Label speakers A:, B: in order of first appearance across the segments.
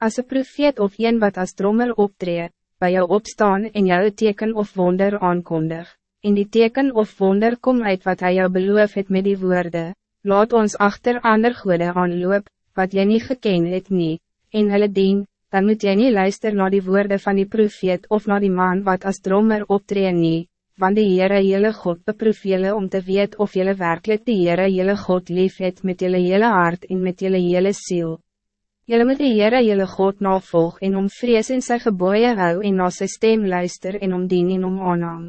A: Als een profeet of een wat als drommer optree, bij jou opstaan en jou teken of wonder aankondig, en die teken of wonder kom uit wat hij jou beloof het met die woorden, laat ons achter ander goede aanloop, wat jy niet geken het nie, en hulle dien, dan moet jy niet luisteren naar die woorden van die profeet of naar die man wat als drommer optree nie, want die Heere jylle God beproef jylle om te weet of jylle werkelijk die Heere jylle God lief het met jylle jylle hart en met jylle jylle ziel. Jylle moet die Heere jylle God navolg en om vrees in sy geboeie hou en na sy stem luister en om dien en om aanhang.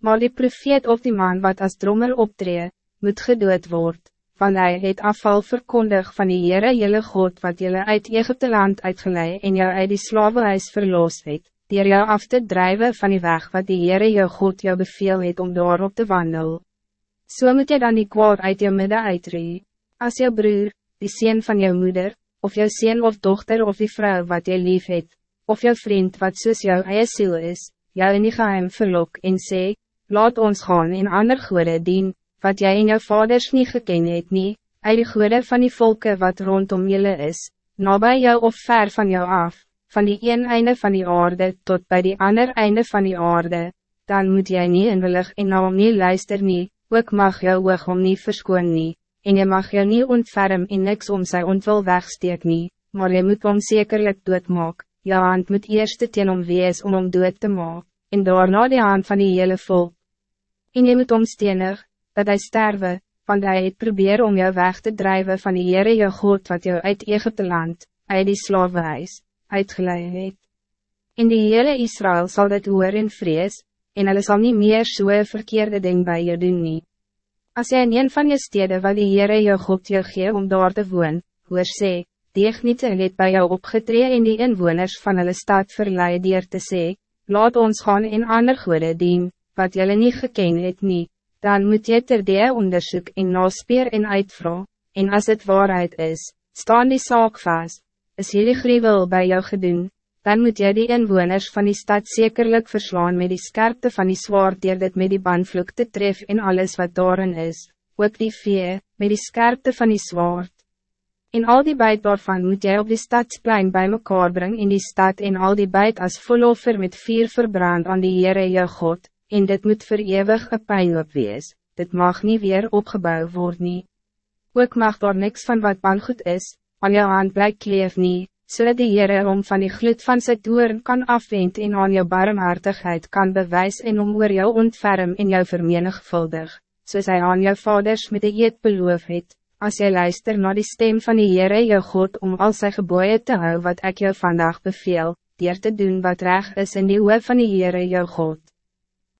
A: Maar die profeet of die man wat als drommer optree, moet gedood word, want hij het afval verkondig van die Heere jylle God wat jylle uit Egypte land uitgeleid en jou uit die slavenhuis verloos het, dier jou af te drijven van die weg wat die Heere jou God jou beveel het om daarop te wandel. So moet je dan die kwaad uit jou midden uitree. Als jou broer, die sien van jou moeder, of jou sien of dochter of die vrouw wat jy lief het, of jou vriend wat soos jou eie siel is, jou in die geheim verlok en sê, laat ons gaan in ander goede dien, wat jij in jou vaders niet geken het nie, uit die goede van die volken wat rondom jullie is, nabij jou of ver van jou af, van die een einde van die aarde tot bij die ander einde van die aarde, dan moet jij niet inwillig en nou nie luister nie, ook mag jou oog om nie verskoon nie en je mag je niet ontferm en niks om sy ontwil wegsteek nie, maar je moet om zekerlijk doodmaak, jou hand moet eerst teen om wees om om dood te maak, en daarna die hand van die hele volk. En je moet omstenig, dat hij sterwe, want hij het probeer om jou weg te drijven van die Heere jou God wat jou uit Egypte land, uit die slavenhuis, uitgeleid het. In die hele Israël zal dit hoor in vrees, en hulle sal nie meer soe verkeerde ding bij je doen nie. Als jy in een van je steden waar die Heere jou God jou gee om daar te woon, hoor sê, deeg niet en het by jou opgetree en die inwoners van hulle stad verleid dier te sê, laat ons gaan in ander goede dien, wat jylle nie geken het nie, dan moet jy ter die onderzoek en naspeer en uitvra, en als het waarheid is, staan die zaak vast, is jullie gruwel bij jou gedoen, dan moet jy die inwoners van die stad zekerlijk verslaan met die scherpte van die zwaard die dit met die bandvloek te tref en alles wat daarin is, ook die vee, met die scherpte van die zwaard. In al die bijt daarvan moet jy op die stadsplein bij mekaar brengen in die stad en al die bijt als voloffer met vier verbrand aan die Heere jou God, en dit moet voor eeuwig een pijnloop wees, dit mag niet weer opgebouwd worden. Nie. Ook mag daar niks van wat bangoed is, aan jou hand blijk kleef nie, zodat so die Heere om van die gloed van sy toeren kan afwend en aan jou barmhartigheid kan bewys en om oor jou ontferm en jou vermenigvuldig, soos hy aan jou vaders met die eed beloof het, as jy luister naar die stem van die Heere jou God om al sy geboeien te hou wat ik jou vandaag beveel, dier te doen wat recht is in die oor van die Heere jou God.